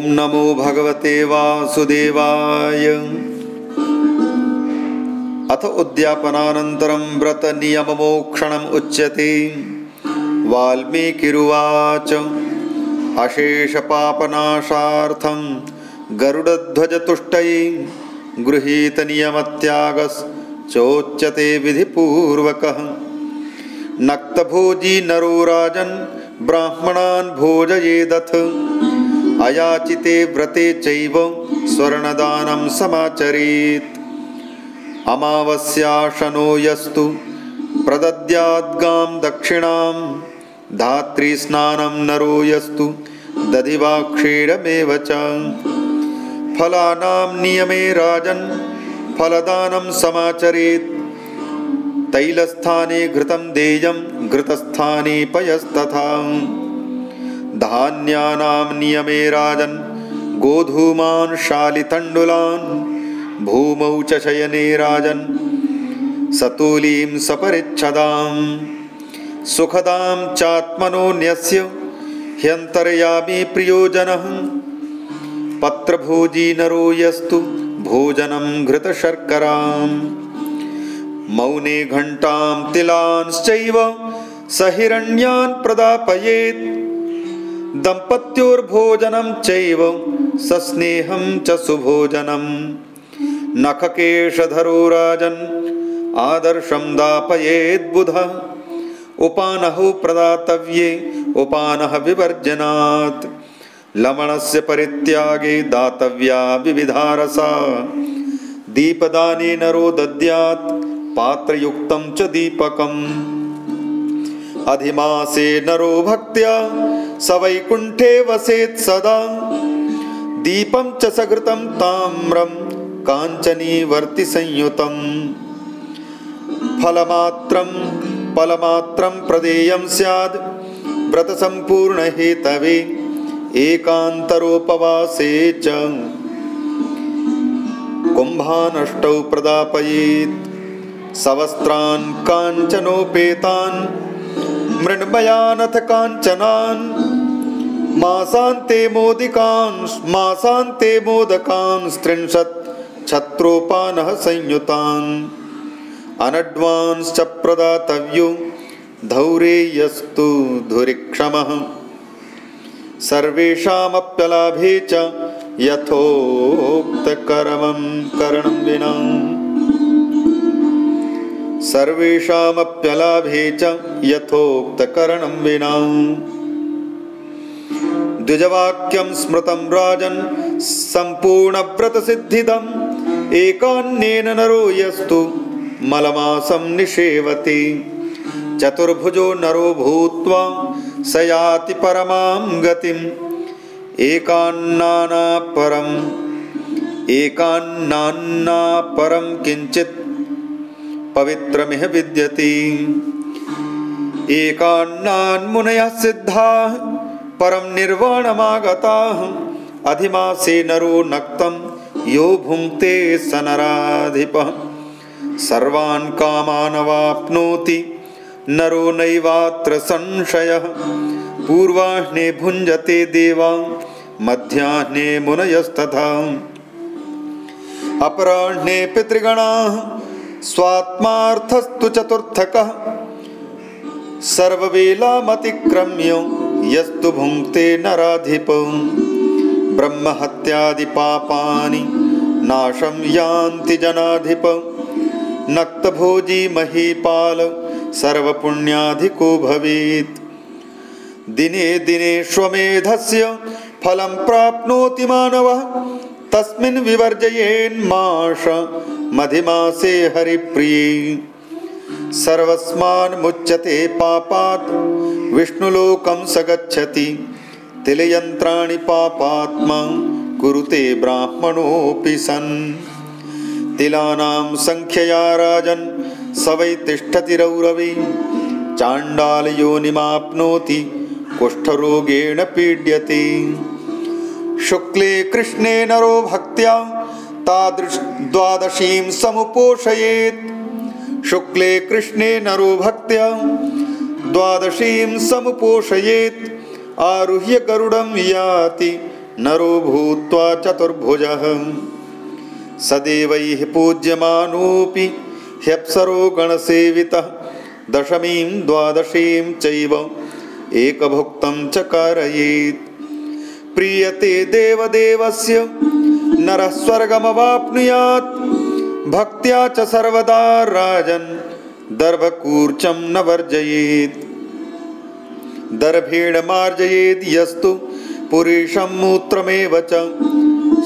ॐ नमो भगवते वासुदेवाय। अथ उद्यापनानन्तरं व्रतनियममोक्षणम् उच्यते। वाल्मीकिरुवाच। अशेषपापनाशार्थं गरुडध्वजतुष्टये गृहीतनियमत्यागश्चोच्यते विधिपूर्वकः। नक्तभोजी नरो राजन् ब्राह्मणान् भोजयेदथ अयाचिते व्रते चैव स्वर्णदानं समाचरेत्। अमावस्याशनो यस्तु। प्रदद्याद्गां दक्षिणां। धात्रीस्नानं नरो यस्तु। दधिवाक्षीरमेव च। फलानां नियमे राजन्। फलदानं समाचरेत्। तैलस्थाने घृतं देयं। घृतस्थाने पयस्तथा धान्यानां नियमे राजन् गोधूमान् शालितण्डुलान् भूमौ च शयने राजन्। सतूलीं सपरिच्छदां सुखदां चात्मनोऽन्यस्य ह्यन्तर्यामि प्रियोजनः। पत्रभोजी नरो यस्तु भोजनं घृतशर्कराम्। मौने घण्टां तिलांश्चैव स हिरण्यान् प्रदापयेत् दम्पत्योर्भोजनं चैव सस्नेहं च सुभोजनं नखकेशधरो राजन् आदर्शं दापयेद्बुध। उपानहौ प्रदातव्ये उपानः विवर्जनात्। लवणस्य परित्यागे दातव्या विविधारसा। दीपदाने नरो दद्यात् पात्रयुक्तं च दीपकम्। अधिमासे नरो भक्त्या स वैकुण्ठे वसेत् सदा। दीपं च सघृतं ताम्रं काञ्चनीवर्तिसंयुतम् फलमात्रं फलमात्रं प्रदेयं स्याद् व्रतसम्पूर्णहेतवे एकान्तरोपवासे च। कुम्भानष्टौ प्रदापयेत् सवस्त्रान् काञ्चनोपेतान् मृण्मयानथ काञ्चनान् मासान्ते मोदिकान् मासान्ते मोदकान् स्त्रिंशत् छत्रोपानः संयुतान्। अनड्वांश्च प्रदातव्यो धौरेयस्तु धुरिक्षमः। सर्वेषामप्यलाभे च यथोक्तकरमं करणं विना। सर्वेषामप्यलाभे च यथोक्तकरणं विना द्विजवाक्यं स्मृतं राजन् सम्पूर्णव्रतसिद्धिदम्। एकान्नेन नरो यस्तु मलमासं निषेवति। चतुर्भुजो नरो भूत्वा स याति परमां गतिम्। एकान्नानापरम् एकान्नान्नापरं किञ्चित् पवित्रमिह विद्यते। एकान्नान्मुनयः सिद्धाः परं निर्वाणमागताः। अधिमासे नरो नक्तं यो भुङ्क्ते स नराधिपः सर्वान् कामानवाप्नोति नरो नैवात्र संशयः। पूर्वाह्ने भुञ्जते देवा मध्याह्ने मुनयस्तथा। अपराह्णे पितृगणाः स्वात्मार्थस्तु चतुर्थकः। सर्ववेलामतिक्रम्य यस्तु भुङ्क्ते नराधिप। ब्रह्महत्यादिपापानि नाशं यान्ति जनाधिप। नक्तभोजी महीपाल सर्वपुण्याधिको भवेत्। दिने दिने श्वमेधस्य फलं प्राप्नोति मानवः। तस्मिन् विवर्जयेन्माश मधिमासे हरिप्रिये सर्वस्मान्मुच्यते पापात्। विष्णुलोकं स गच्छति तिलयन्त्राणि पापात्मा कुरुते ब्राह्मणोऽपि सन्। तिलानां सङ्ख्यया राजन् स वै तिष्ठति रौरवि। चाण्डालयोनिमाप्नोति कुष्ठरोगेण पीड्यते। शुक्ले कृष्णे नरो भक्त्या तादृश द्वादशीं समुपोषयेत् शुक्ले कृष्णे नरो भक्त्या द्वादशीं समुपोषयेत्। आरुह्य गरुडं याति, नरो भूत्वा चतुर्भुजः। सदैवैः पूज्यमानोऽपि ह्यप्सरो गणसेवितः। दशमीं, द्वादशीं चैव एकभुक्तं च कारयेत्। प्रीयते देवदेवस्य, नरः स्वर्गमवाप्नुयात्। भक्त्या च सर्वदा राजन् दर्भकूर्चं न वर्जयेत्। दर्भेण मार्जयेत् यस्तु पुरीशं मूत्रमेव च।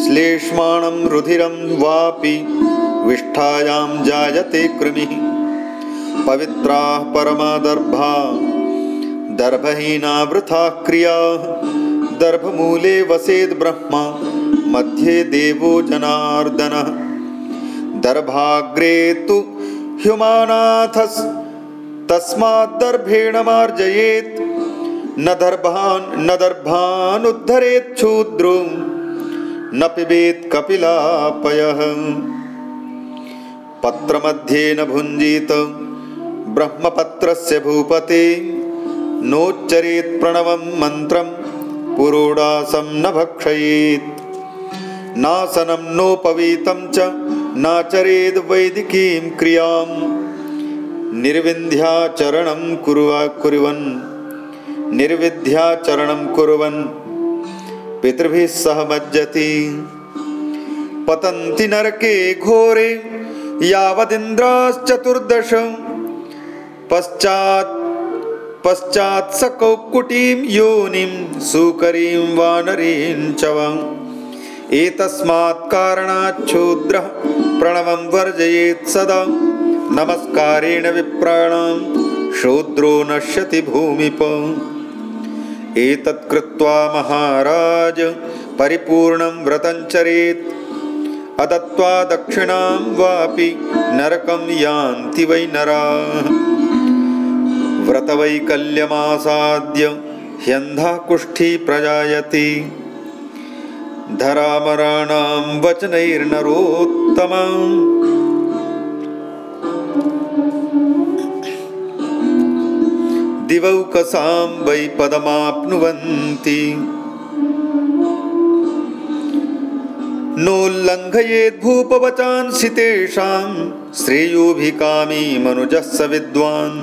श्लेष्माणं रुधिरं वापि विष्ठायां जायते कृमिः। पवित्राः परमादर्भा दर्भहीना वृथा क्रियाः। दर्भमूले वसेद् ब्रह्म मध्ये देवो जनार्दनः दर्भाग्रे तु ह्युमानाथस् तस्माद्दर्भेण मार्जयेत्। न दर्भान् न दर्भानुद्धरेत् क्षूद्रो न पिबेत् कपिलापयः। पत्रमध्ये न भुञ्जीत ब्रह्मपत्रस्य भूपते। नोच्चरेत् प्रणवं मन्त्रं पुरोडासं न भक्षयेत्। नासनं नोपवीतं च नाचरेद् वैदिकीं क्रियां निर्विन्ध्याचरणं कुर्वा कुर्वन्। निर्विध्याचरणं कुर्वन्। पितृभिः सह मज्जति। पतन्ति नरके घोरे यावदिन्द्राश्चतुर्दश। पश्चात् पश्चात् स कौक्कुटीं योनिं सुकरीं वानरीं च वा एतस्मात् कारणाच्छूद्रः प्रणवं वर्जयेत् सदा। नमस्कारेण विप्राणां। शूद्रो नश्यति भूमिप। एतत् कृत्वा महाराज परिपूर्णं व्रतञ्चरेत् अदत्त्वा दक्षिणां वापि नरकं यान्ति वै नराः। व्रतवैकल्यमासाद्य ह्यन्धाकुष्ठी प्रजायति धरामराणां वचनैर्नरोत्तमम् दिवौकसां वै पदमाप्नुवन्ति नोल्लङ्घयेद्भूपवचांसि तेषां श्रेयोभिकामी मनुजः स विद्वान्।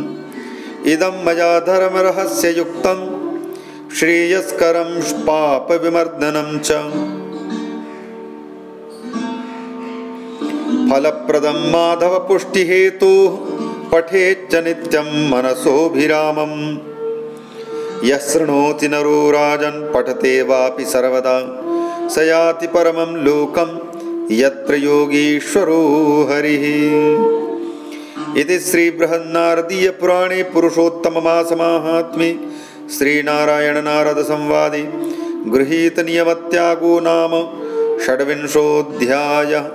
इदं मया धर्मरहस्ययुक्तं श्रेयस्करं पापविमर्दनं च। फलप्रदं माधवपुष्टिहेतुः पठेच्च नित्यं मनसोऽभिरामम्। यः शृणोति नरो राजन् पठते वापि सर्वदा। स याति परमं लोकं यत्र योगीश्वरो हरिः। इति श्रीबृहन्नारदीयपुराणे पुरुषोत्तममासमाहात्म्ये श्रीनारायणनारदसंवादे गृहीतनियमत्यागो नाम षड्विंशोऽध्यायः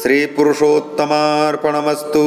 श्रीपुरुषोत्तमार्पणमस्तु